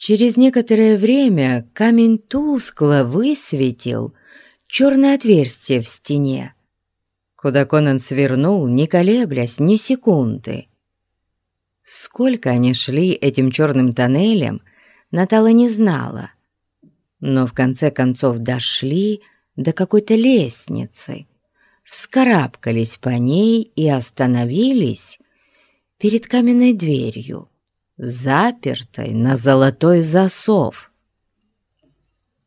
Через некоторое время камень тускло высветил черное отверстие в стене, куда Конан свернул, не колеблясь ни секунды. Сколько они шли этим черным тоннелем, Натала не знала, но в конце концов дошли до какой-то лестницы, вскарабкались по ней и остановились перед каменной дверью запертой на золотой засов.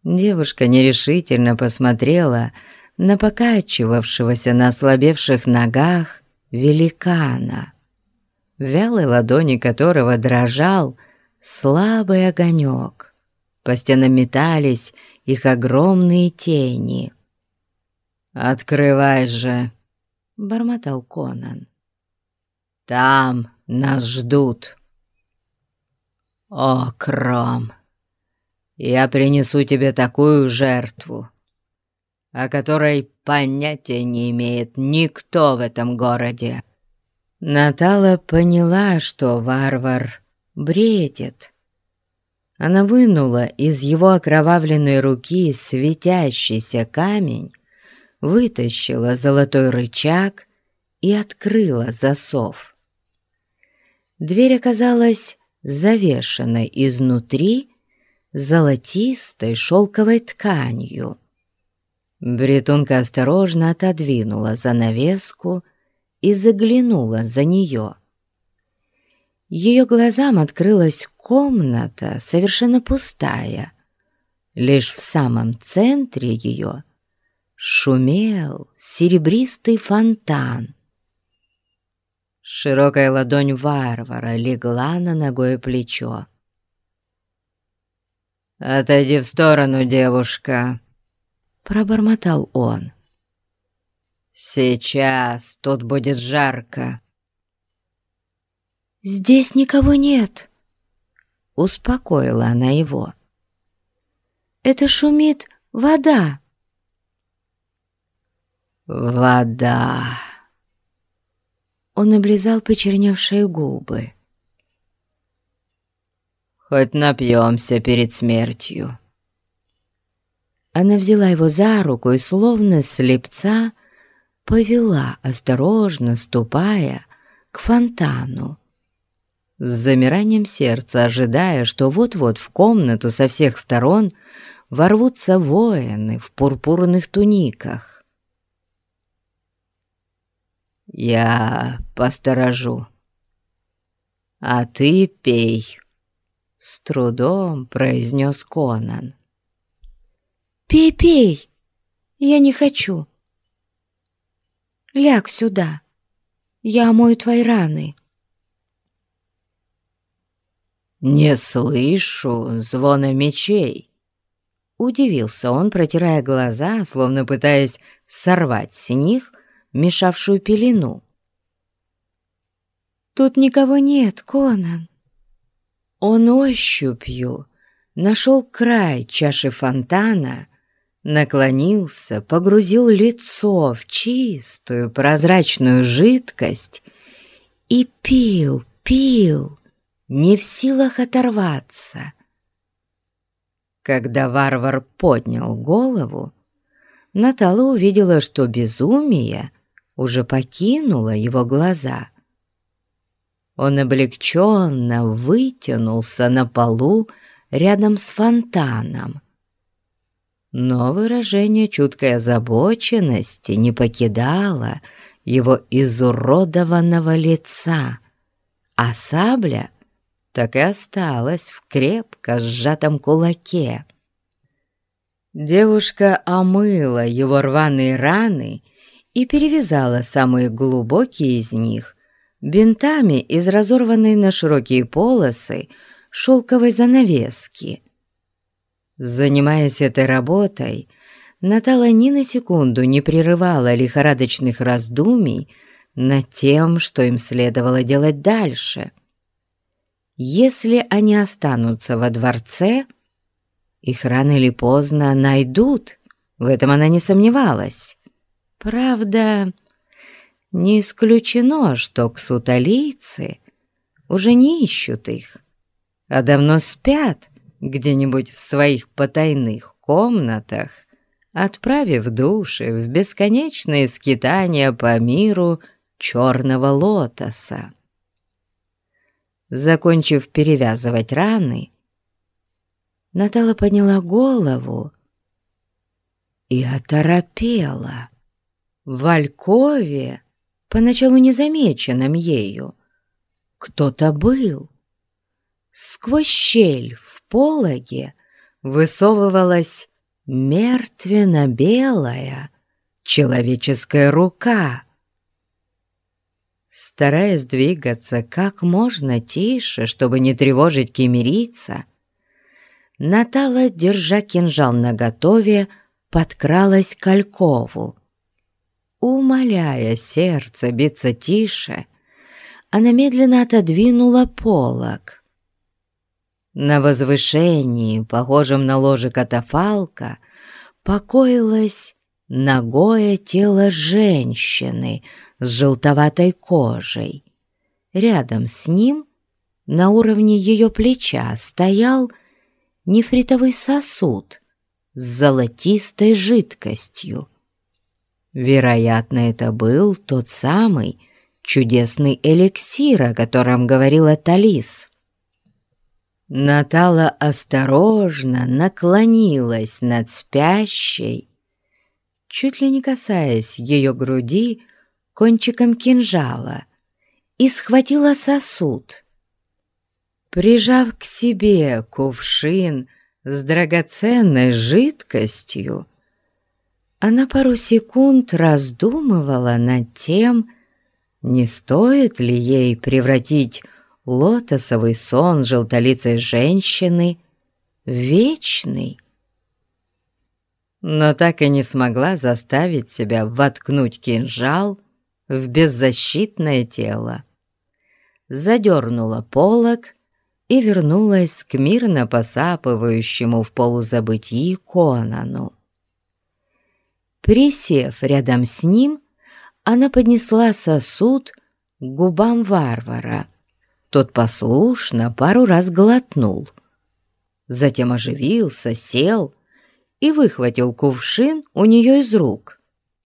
Девушка нерешительно посмотрела на покачивавшегося на ослабевших ногах великана, вялой ладони которого дрожал слабый огонек. По стенам метались их огромные тени. «Открывай же!» — бормотал Конан. «Там нас ждут!» «О, Кром, я принесу тебе такую жертву, о которой понятия не имеет никто в этом городе». Натала поняла, что варвар бредит. Она вынула из его окровавленной руки светящийся камень, вытащила золотой рычаг и открыла засов. Дверь оказалась завешенной изнутри золотистой шелковой тканью. Бретунка осторожно отодвинула занавеску и заглянула за нее. Ее глазам открылась комната, совершенно пустая. Лишь в самом центре ее шумел серебристый фонтан — Широкая ладонь варвара легла на ногое плечо. «Отойди в сторону, девушка!» — пробормотал он. «Сейчас тут будет жарко!» «Здесь никого нет!» — успокоила она его. «Это шумит вода!» «Вода!» Он облизал почерневшие губы. «Хоть напьемся перед смертью». Она взяла его за руку и, словно слепца, повела, осторожно ступая, к фонтану. С замиранием сердца, ожидая, что вот-вот в комнату со всех сторон ворвутся воины в пурпурных туниках. «Я посторожу, а ты пей», — с трудом произнес Конан. «Пей, пей, я не хочу. Ляг сюда, я омою твои раны». «Не слышу звона мечей», — удивился он, протирая глаза, словно пытаясь сорвать с них мешавшую пелену. «Тут никого нет, Конан!» Он ощупью нашел край чаши фонтана, наклонился, погрузил лицо в чистую прозрачную жидкость и пил, пил, не в силах оторваться. Когда варвар поднял голову, Натала увидела, что безумие — уже покинула его глаза. Он облегченно вытянулся на полу рядом с фонтаном. Но выражение чуткой озабоченности не покидало его изуродованного лица, а сабля так и осталась в крепко сжатом кулаке. Девушка омыла его рваные раны и перевязала самые глубокие из них бинтами из разорванной на широкие полосы шелковой занавески. Занимаясь этой работой, Натала ни на секунду не прерывала лихорадочных раздумий над тем, что им следовало делать дальше. Если они останутся во дворце, их рано или поздно найдут, в этом она не сомневалась. Правда, не исключено, что ксуталийцы уже не ищут их, а давно спят где-нибудь в своих потайных комнатах, отправив души в бесконечные скитания по миру черного лотоса. Закончив перевязывать раны, Натала подняла голову и оторопела. В Алькове, поначалу незамеченном ею, кто-то был. Сквозь щель в пологе высовывалась мертвенно-белая человеческая рука. Стараясь двигаться как можно тише, чтобы не тревожить кемерийца, Натала, держа кинжал наготове, подкралась к Алькову. Умоляя сердце биться тише, она медленно отодвинула полог — на возвышении, похожем на ложе катафалка, покоилось ногое тело женщины с желтоватой кожей. Рядом с ним, на уровне ее плеча, стоял нефритовый сосуд с золотистой жидкостью. Вероятно, это был тот самый чудесный эликсир, о котором говорила Талис. Натала осторожно наклонилась над спящей, чуть ли не касаясь ее груди кончиком кинжала, и схватила сосуд. Прижав к себе кувшин с драгоценной жидкостью, она пару секунд раздумывала над тем, не стоит ли ей превратить лотосовый сон желтолицей женщины вечный. Но так и не смогла заставить себя воткнуть кинжал в беззащитное тело. Задернула полог и вернулась к мирно посапывающему в полузабытии Конану. Присев рядом с ним, она поднесла сосуд к губам варвара — тот послушно пару раз глотнул. Затем оживился, сел и выхватил кувшин у нее из рук.